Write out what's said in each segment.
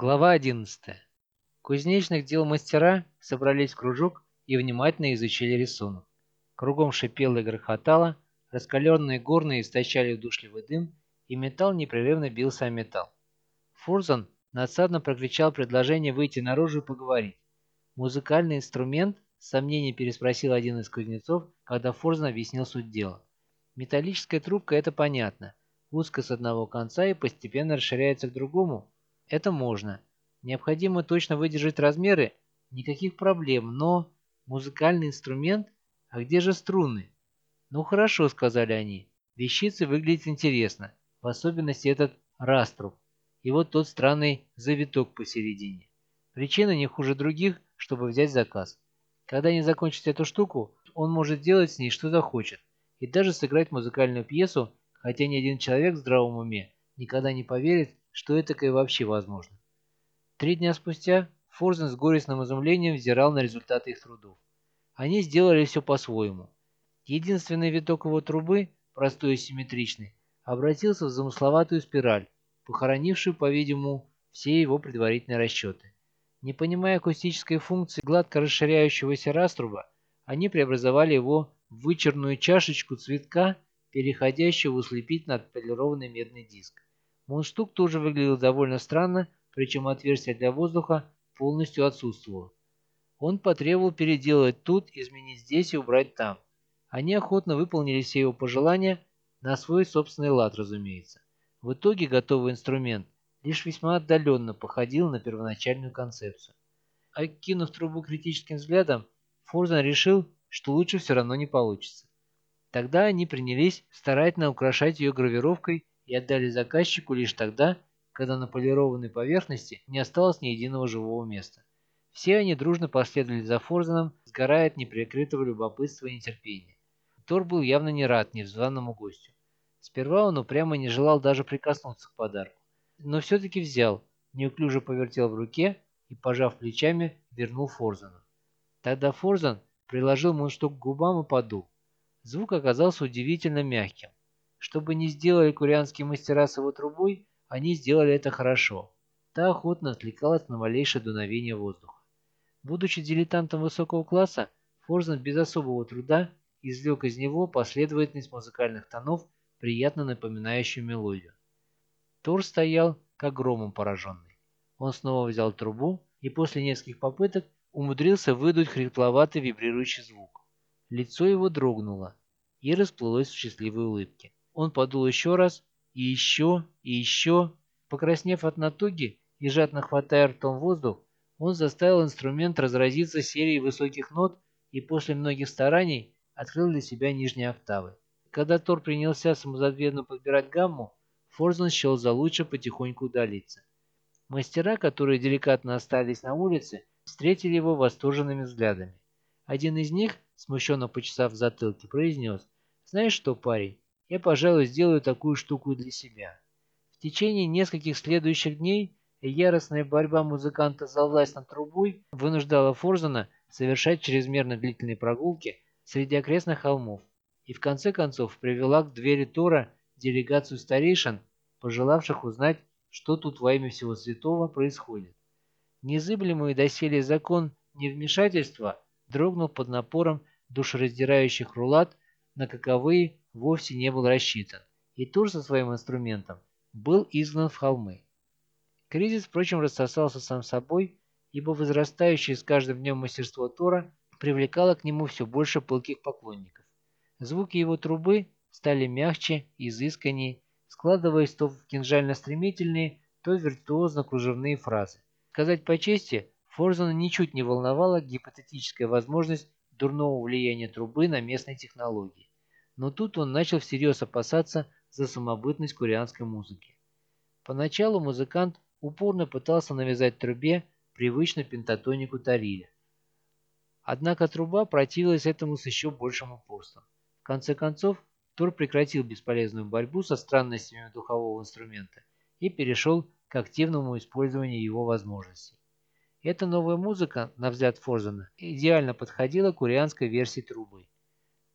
Глава 11. Кузнечных дел мастера собрались в кружок и внимательно изучили рисунок. Кругом шипело и грохотало, раскаленные горные источали удушливый дым, и металл непрерывно бился о металл. Фурзан надсадно прокричал предложение выйти наружу и поговорить. «Музыкальный инструмент?» – с сомнением переспросил один из кузнецов, когда Фурзан объяснил суть дела. «Металлическая трубка – это понятно. Узко с одного конца и постепенно расширяется к другому. Это можно. Необходимо точно выдержать размеры, никаких проблем, но... Музыкальный инструмент? А где же струны? Ну хорошо, сказали они. Вещица выглядит интересно, в особенности этот раструб. И вот тот странный завиток посередине. Причина не хуже других, чтобы взять заказ. Когда они закончат эту штуку, он может делать с ней что захочет. И даже сыграть музыкальную пьесу, хотя ни один человек в здравом уме никогда не поверит, что это такое вообще возможно. Три дня спустя Форзен с горестным изумлением взирал на результаты их трудов. Они сделали все по-своему. Единственный виток его трубы, простой и симметричный, обратился в замысловатую спираль, похоронившую, по-видимому, все его предварительные расчеты. Не понимая акустической функции гладко расширяющегося раструба, они преобразовали его в вычерную чашечку цветка, переходящую в ослепительно отполированный медный диск. Мундштук тоже выглядел довольно странно, причем отверстие для воздуха полностью отсутствовало. Он потребовал переделать тут, изменить здесь и убрать там. Они охотно выполнили все его пожелания, на свой собственный лад, разумеется. В итоге готовый инструмент лишь весьма отдаленно походил на первоначальную концепцию. Окинув трубу критическим взглядом, Форзан решил, что лучше все равно не получится. Тогда они принялись старательно украшать ее гравировкой и отдали заказчику лишь тогда, когда на полированной поверхности не осталось ни единого живого места. Все они дружно последовали за Форзаном, сгорая от неприкрытого любопытства и нетерпения. Тор был явно не рад незваному гостю. Сперва он упрямо не желал даже прикоснуться к подарку, но все-таки взял, неуклюже повертел в руке и, пожав плечами, вернул Форзану. Тогда Форзан приложил мундштук к губам и подул. Звук оказался удивительно мягким. Что бы ни сделали курианские мастера с его трубой, они сделали это хорошо. Та охотно отвлекалась на малейшее дуновение воздуха. Будучи дилетантом высокого класса, Форзен без особого труда извлек из него последовательность музыкальных тонов, приятно напоминающую мелодию. Тор стоял, как громом пораженный. Он снова взял трубу и после нескольких попыток умудрился выдуть хрипловатый вибрирующий звук. Лицо его дрогнуло и расплылось в счастливой улыбке. Он подул еще раз, и еще, и еще. Покраснев от натуги и жадно хватая ртом воздух, он заставил инструмент разразиться серией высоких нот и после многих стараний открыл для себя нижние октавы. Когда Тор принялся самозабвенно подбирать гамму, Форзен счел за лучше потихоньку удалиться. Мастера, которые деликатно остались на улице, встретили его восторженными взглядами. Один из них, смущенно почесав в затылке, произнес, «Знаешь что, парень, я, пожалуй, сделаю такую штуку для себя. В течение нескольких следующих дней яростная борьба музыканта за власть над трубой вынуждала Форзана совершать чрезмерно длительные прогулки среди окрестных холмов и в конце концов привела к двери Тора делегацию старейшин, пожелавших узнать, что тут во имя всего святого происходит. Незыблемый доселе закон невмешательства дрогнул под напором душераздирающих рулат, на каковые вовсе не был рассчитан, и Тур со своим инструментом был изгнан в холмы. Кризис, впрочем, рассосался сам собой, ибо возрастающее с каждым днем мастерство Тора привлекало к нему все больше пылких поклонников. Звуки его трубы стали мягче, изысканнее, складываясь то в кинжально-стремительные, то виртуозно-кружевные фразы. Сказать по чести, Форзена ничуть не волновала гипотетическая возможность дурного влияния трубы на местные технологии но тут он начал всерьез опасаться за самобытность курианской музыки. Поначалу музыкант упорно пытался навязать трубе привычно пентатонику Тариля. Однако труба противилась этому с еще большим упорством. В конце концов, Тор прекратил бесполезную борьбу со странностями духового инструмента и перешел к активному использованию его возможностей. Эта новая музыка, на взгляд Форзена, идеально подходила курианской версии трубы.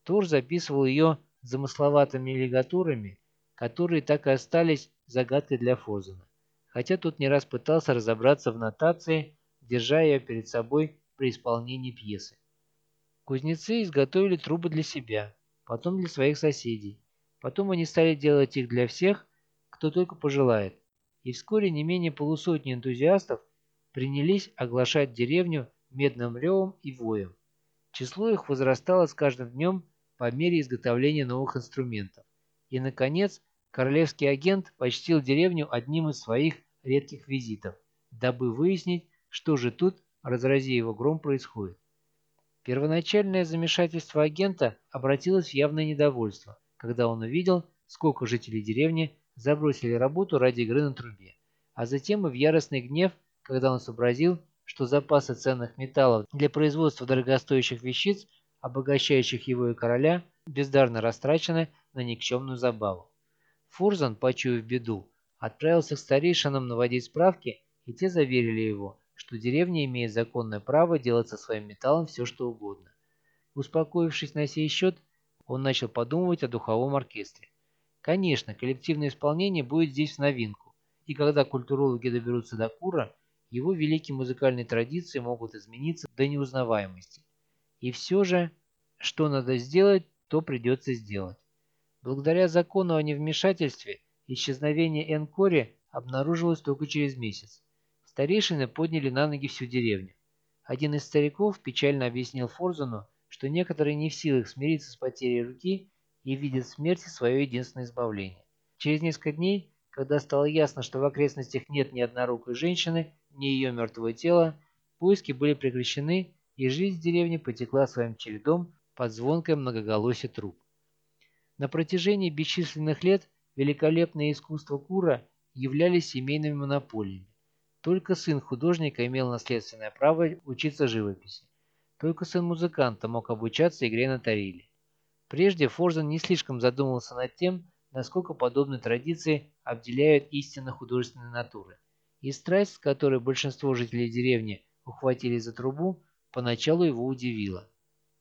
Тор записывал ее замысловатыми лигатурами, которые так и остались загадкой для Фозена. хотя тот не раз пытался разобраться в нотации, держа ее перед собой при исполнении пьесы. Кузнецы изготовили трубы для себя, потом для своих соседей. Потом они стали делать их для всех, кто только пожелает. И вскоре не менее полусотни энтузиастов принялись оглашать деревню медным ревом и воем. Число их возрастало с каждым днем по мере изготовления новых инструментов. И, наконец, королевский агент почтил деревню одним из своих редких визитов, дабы выяснить, что же тут, разрази его гром, происходит. Первоначальное замешательство агента обратилось в явное недовольство, когда он увидел, сколько жителей деревни забросили работу ради игры на трубе, а затем и в яростный гнев, когда он сообразил, что запасы ценных металлов для производства дорогостоящих вещиц, обогащающих его и короля, бездарно растрачены на никчемную забаву. Фурзан, почуяв беду, отправился к старейшинам наводить справки, и те заверили его, что деревня имеет законное право делать со своим металлом все, что угодно. Успокоившись на сей счет, он начал подумывать о духовом оркестре. Конечно, коллективное исполнение будет здесь в новинку, и когда культурологи доберутся до Кура, его великие музыкальные традиции могут измениться до неузнаваемости. И все же, что надо сделать, то придется сделать. Благодаря закону о невмешательстве, исчезновение Энкори обнаружилось только через месяц. Старейшины подняли на ноги всю деревню. Один из стариков печально объяснил Форзану, что некоторые не в силах смириться с потерей руки и видят в смерти свое единственное избавление. Через несколько дней, когда стало ясно, что в окрестностях нет ни однорукой женщины, ни ее мертвого тела, поиски были прекращены, и жизнь в деревне потекла своим чередом под звонкое многоголосие труб. На протяжении бесчисленных лет великолепные искусства Кура являлись семейными монополиями. Только сын художника имел наследственное право учиться живописи. Только сын музыканта мог обучаться игре на тареле. Прежде Форзен не слишком задумывался над тем, насколько подобные традиции обделяют истинно художественной натуры. И страсть, с которой большинство жителей деревни ухватились за трубу, поначалу его удивила.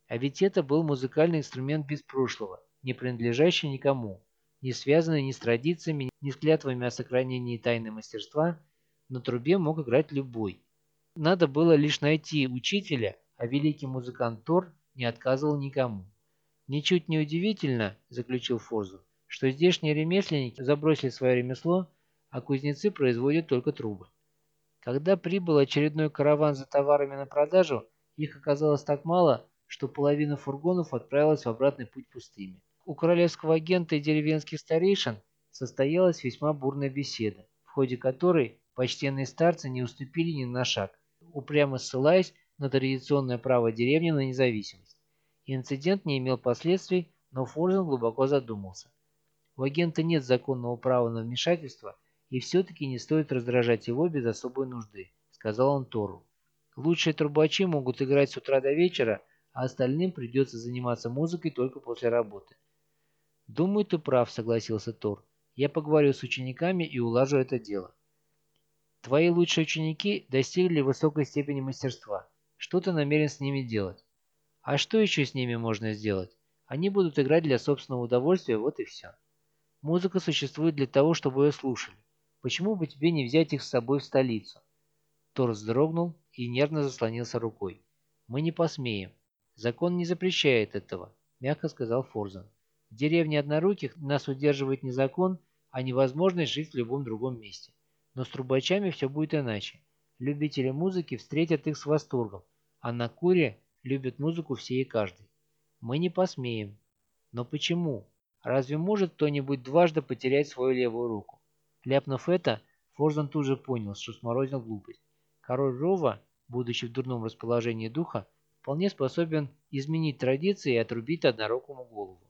А ведь это был музыкальный инструмент без прошлого, не принадлежащий никому, не связанный ни с традициями, ни с клятвами о сохранении тайны мастерства – на трубе мог играть любой. Надо было лишь найти учителя, а великий музыкант Тор не отказывал никому. «Ничуть не удивительно», – заключил Форзу, – «что здешние ремесленники забросили свое ремесло, а кузнецы производят только трубы». Когда прибыл очередной караван за товарами на продажу, их оказалось так мало, что половина фургонов отправилась в обратный путь пустыми. У королевского агента и деревенских старейшин состоялась весьма бурная беседа, в ходе которой Почтенные старцы не уступили ни на шаг, упрямо ссылаясь на традиционное право деревни на независимость. Инцидент не имел последствий, но Форзен глубоко задумался. У агента нет законного права на вмешательство, и все-таки не стоит раздражать его без особой нужды, сказал он Тору. Лучшие трубачи могут играть с утра до вечера, а остальным придется заниматься музыкой только после работы. «Думаю, ты прав», — согласился Тор. «Я поговорю с учениками и улажу это дело». Твои лучшие ученики достигли высокой степени мастерства. Что ты намерен с ними делать? А что еще с ними можно сделать? Они будут играть для собственного удовольствия, вот и все. Музыка существует для того, чтобы ее слушали. Почему бы тебе не взять их с собой в столицу? Тор вздрогнул и нервно заслонился рукой. Мы не посмеем. Закон не запрещает этого, мягко сказал Форзан. В деревне одноруких нас удерживает не закон, а невозможность жить в любом другом месте. Но с трубачами все будет иначе. Любители музыки встретят их с восторгом, а на Куре любят музыку все и каждый. Мы не посмеем. Но почему? Разве может кто-нибудь дважды потерять свою левую руку? Ляпнув это, Форзан тут же понял, что сморозил глупость. Король Рова, будучи в дурном расположении духа, вполне способен изменить традиции и отрубить однорукому голову.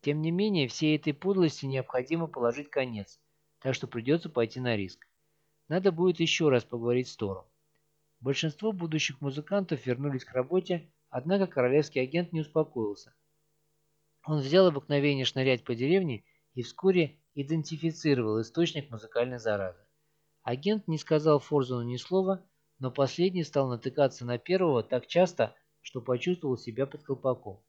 Тем не менее, всей этой подлости необходимо положить конец, так что придется пойти на риск. Надо будет еще раз поговорить с Тором. Большинство будущих музыкантов вернулись к работе, однако королевский агент не успокоился. Он взял обыкновение шнырять по деревне и вскоре идентифицировал источник музыкальной заразы. Агент не сказал Форзуну ни слова, но последний стал натыкаться на первого так часто, что почувствовал себя под колпаком.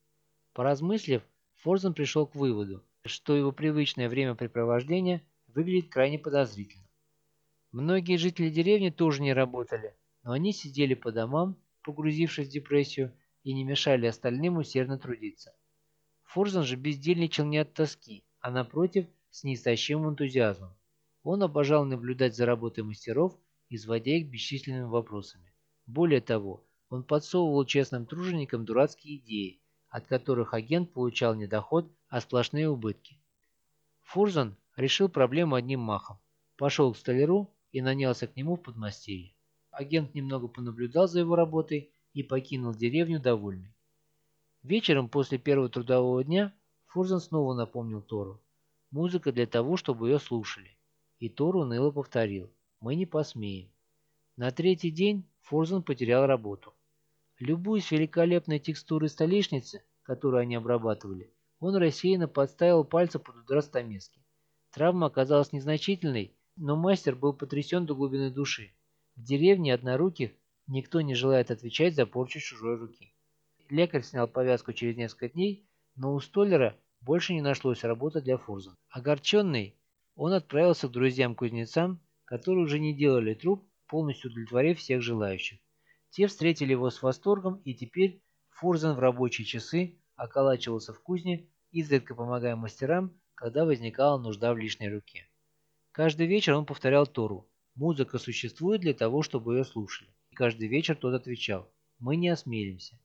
Поразмыслив, Форзен пришел к выводу, что его привычное времяпрепровождение выглядит крайне подозрительно. Многие жители деревни тоже не работали, но они сидели по домам, погрузившись в депрессию, и не мешали остальным усердно трудиться. Фурзан же бездельничал не от тоски, а напротив, с неистощимым энтузиазмом. Он обожал наблюдать за работой мастеров, изводя их бесчисленными вопросами. Более того, он подсовывал честным труженикам дурацкие идеи, от которых агент получал не доход, а сплошные убытки. Фурзан решил проблему одним махом. Пошел к столяру и нанялся к нему в подмастерье. Агент немного понаблюдал за его работой и покинул деревню довольный. Вечером после первого трудового дня Фурзан снова напомнил Тору. Музыка для того, чтобы ее слушали. И Тор уныло повторил. Мы не посмеем. На третий день Фурзан потерял работу. Любуясь великолепной текстурой столешницы, которую они обрабатывали, он рассеянно подставил пальцы под удар стамески. Травма оказалась незначительной, но мастер был потрясен до глубины души. В деревне одноруких никто не желает отвечать за порчу чужой руки. Лекарь снял повязку через несколько дней, но у Столлера больше не нашлось работы для Фурза. Огорченный, он отправился к друзьям-кузнецам, которые уже не делали труп, полностью удовлетворив всех желающих. Те встретили его с восторгом, и теперь Фурзан в рабочие часы околачивался в кузне, изредка помогая мастерам, когда возникала нужда в лишней руке. Каждый вечер он повторял Тору «Музыка существует для того, чтобы ее слушали». И каждый вечер тот отвечал «Мы не осмелимся».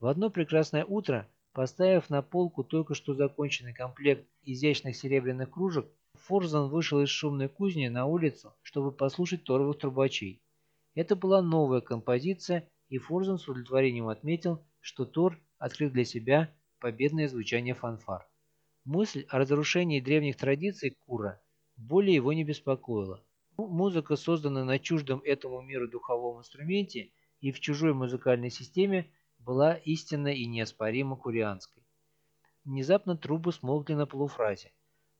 В одно прекрасное утро, поставив на полку только что законченный комплект изящных серебряных кружек, Форзан вышел из шумной кузни на улицу, чтобы послушать торовых трубачей. Это была новая композиция, и Форзан с удовлетворением отметил, что Тор открыл для себя победное звучание фанфар. Мысль о разрушении древних традиций Кура более его не беспокоила. Музыка, созданная на чуждом этому миру духовом инструменте и в чужой музыкальной системе, была истинно и неоспоримо курианской. Внезапно трубы смолкли на полуфразе.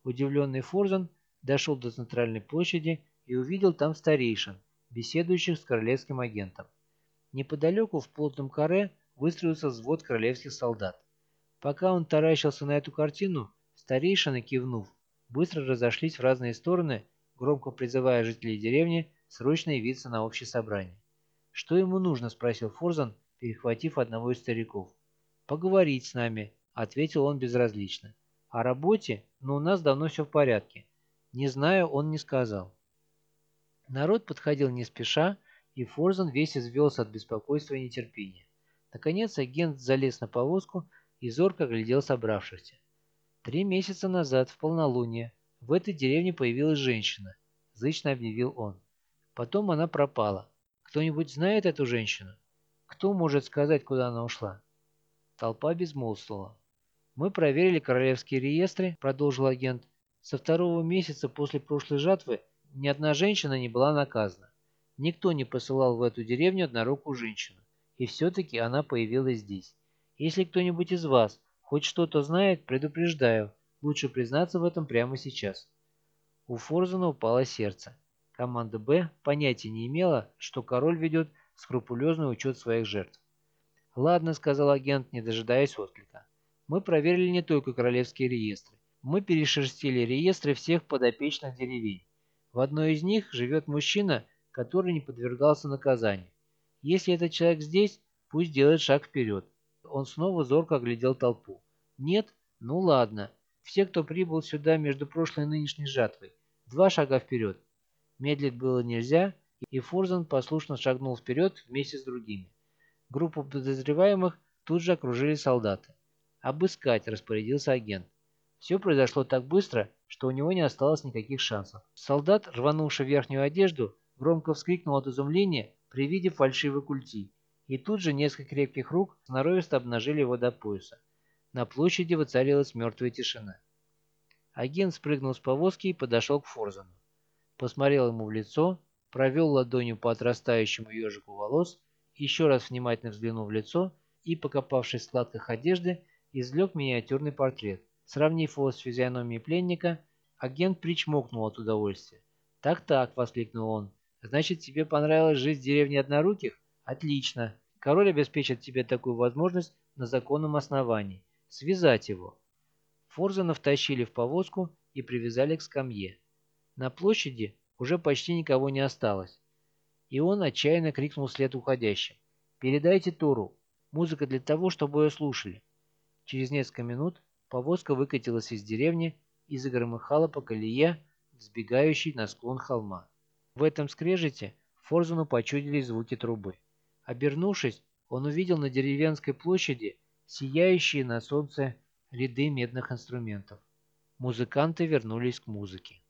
Удивленный Форзан дошел до центральной площади и увидел там старейшин, беседующих с королевским агентом. Неподалеку в плотном каре выстроился взвод королевских солдат. Пока он таращился на эту картину, старейшины, кивнув, быстро разошлись в разные стороны, громко призывая жителей деревни срочно явиться на общее собрание. «Что ему нужно?» – спросил Форзан, перехватив одного из стариков. «Поговорить с нами», — ответил он безразлично. «О работе? Но у нас давно все в порядке». «Не знаю, он не сказал». Народ подходил не спеша, и Форзан весь извелся от беспокойства и нетерпения. Наконец агент залез на повозку и зорко глядел собравшихся. Три месяца назад, в полнолуние, в этой деревне появилась женщина, зычно объявил он. Потом она пропала. Кто-нибудь знает эту женщину? Кто может сказать, куда она ушла? Толпа безмолвствовала. Мы проверили королевские реестры, продолжил агент. Со второго месяца после прошлой жатвы ни одна женщина не была наказана. Никто не посылал в эту деревню однорукую женщину. И все-таки она появилась здесь. Если кто-нибудь из вас хоть что-то знает, предупреждаю, лучше признаться в этом прямо сейчас. У Форзена упало сердце. Команда «Б» понятия не имела, что король ведет скрупулезный учет своих жертв. «Ладно», — сказал агент, не дожидаясь отклика. «Мы проверили не только королевские реестры. Мы перешерстили реестры всех подопечных деревень. В одной из них живет мужчина, который не подвергался наказанию. Если этот человек здесь, пусть делает шаг вперед». Он снова зорко оглядел толпу. «Нет? Ну ладно. Все, кто прибыл сюда между прошлой и нынешней жатвой. Два шага вперед». Медлить было нельзя, и Фурзан послушно шагнул вперед вместе с другими. Группу подозреваемых тут же окружили солдаты. «Обыскать», — распорядился агент. Все произошло так быстро, что у него не осталось никаких шансов. Солдат, рванувший верхнюю одежду, громко вскрикнул от изумления при виде фальшивой культи, и тут же несколько крепких рук сноровисто обнажили его до пояса. На площади воцарилась мертвая тишина. Агент спрыгнул с повозки и подошел к Форзану. Посмотрел ему в лицо, провел ладонью по отрастающему ежику волос, еще раз внимательно взглянул в лицо и, покопавшись в складках одежды, извлек миниатюрный портрет. Сравнив его с физиономией пленника, агент причмокнул от удовольствия. «Так-так», — воскликнул он, — «значит, тебе понравилась жизнь в деревне одноруких? Отлично. Король обеспечит тебе такую возможность на законном основании. Связать его». Форзана втащили в повозку и привязали к скамье. На площади уже почти никого не осталось. И он отчаянно крикнул вслед уходящим. «Передайте Тору! Музыка для того, чтобы ее слушали!» Через несколько минут повозка выкатилась из деревни и загромыхала по колее, взбегающей на склон холма. В этом скрежете Форзуну почудились звуки трубы. Обернувшись, он увидел на деревенской площади сияющие на солнце ряды медных инструментов. Музыканты вернулись к музыке.